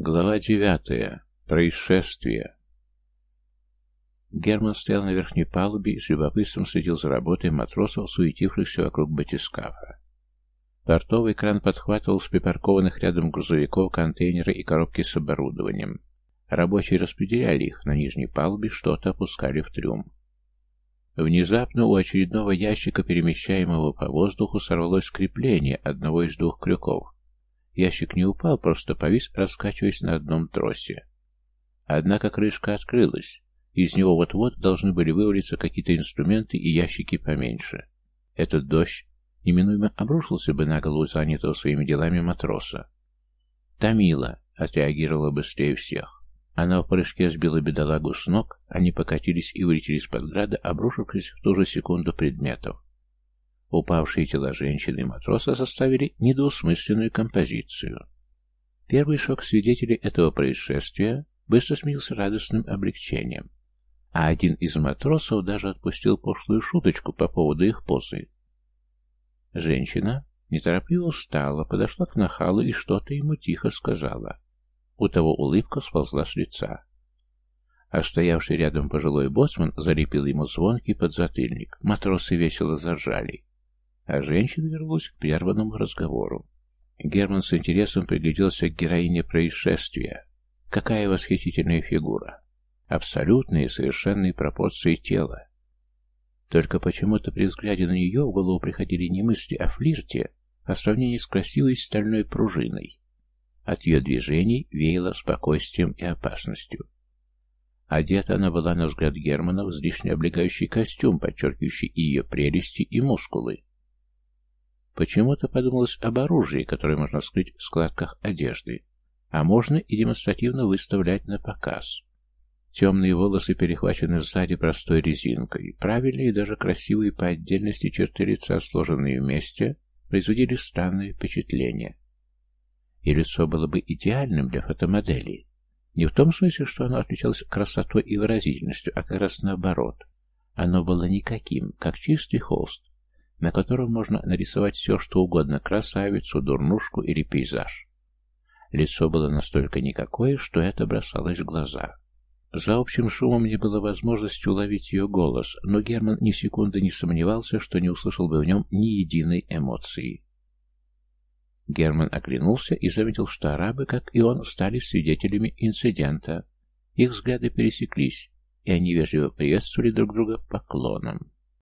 Глава девятая. Происшествие. Герман стоял на верхней палубе и с любопытством следил за работой матросов, суетившихся вокруг батискафа. Портовый кран подхватывал с припаркованных рядом грузовиков контейнеры и коробки с оборудованием. Рабочие распределяли их на нижней палубе, что-то опускали в трюм. Внезапно у очередного ящика, перемещаемого по воздуху, сорвалось крепление одного из двух крюков. Ящик не упал, просто повис, раскачиваясь на одном тросе. Однако крышка открылась. Из него вот-вот должны были вывалиться какие-то инструменты и ящики поменьше. Этот дождь неминуемо обрушился бы на голову занятого своими делами матроса. Тамила отреагировала быстрее всех. Она в прыжке сбила бедолагу с ног, они покатились и вылетели из-под града, обрушившись в ту же секунду предметов. Упавшие тела женщины и матроса составили недвусмысленную композицию. Первый шок свидетелей этого происшествия быстро сменился радостным облегчением. А один из матросов даже отпустил пошлую шуточку по поводу их позы. Женщина неторопливо встала, подошла к нахалу и что-то ему тихо сказала. У того улыбка сползла с лица. А стоявший рядом пожилой боцман залепил ему звонкий подзатыльник. Матросы весело заржали а женщина вернулась к прерванному разговору. Герман с интересом пригляделся к героине происшествия. Какая восхитительная фигура! Абсолютные и совершенные пропорции тела. Только почему-то при взгляде на нее в голову приходили не мысли о флирте, а сравнении с красивой стальной пружиной. От ее движений веяло спокойствием и опасностью. Одета она была, на взгляд Германа, в излишне облегающий костюм, подчеркивающий и ее прелести, и мускулы. Почему-то подумалось об оружии, которое можно скрыть в складках одежды, а можно и демонстративно выставлять на показ. Темные волосы перехвачены сзади простой резинкой. Правильные и даже красивые по отдельности черты лица, сложенные вместе, производили странное впечатление. И лицо было бы идеальным для фотомодели. Не в том смысле, что оно отличалось красотой и выразительностью, а как раз наоборот. Оно было никаким, как чистый холст, на котором можно нарисовать все, что угодно, красавицу, дурнушку или пейзаж. Лицо было настолько никакое, что это бросалось в глаза. За общим шумом не было возможности уловить ее голос, но Герман ни секунды не сомневался, что не услышал бы в нем ни единой эмоции. Герман оглянулся и заметил, что арабы, как и он, стали свидетелями инцидента. Их взгляды пересеклись, и они вежливо приветствовали друг друга поклоном.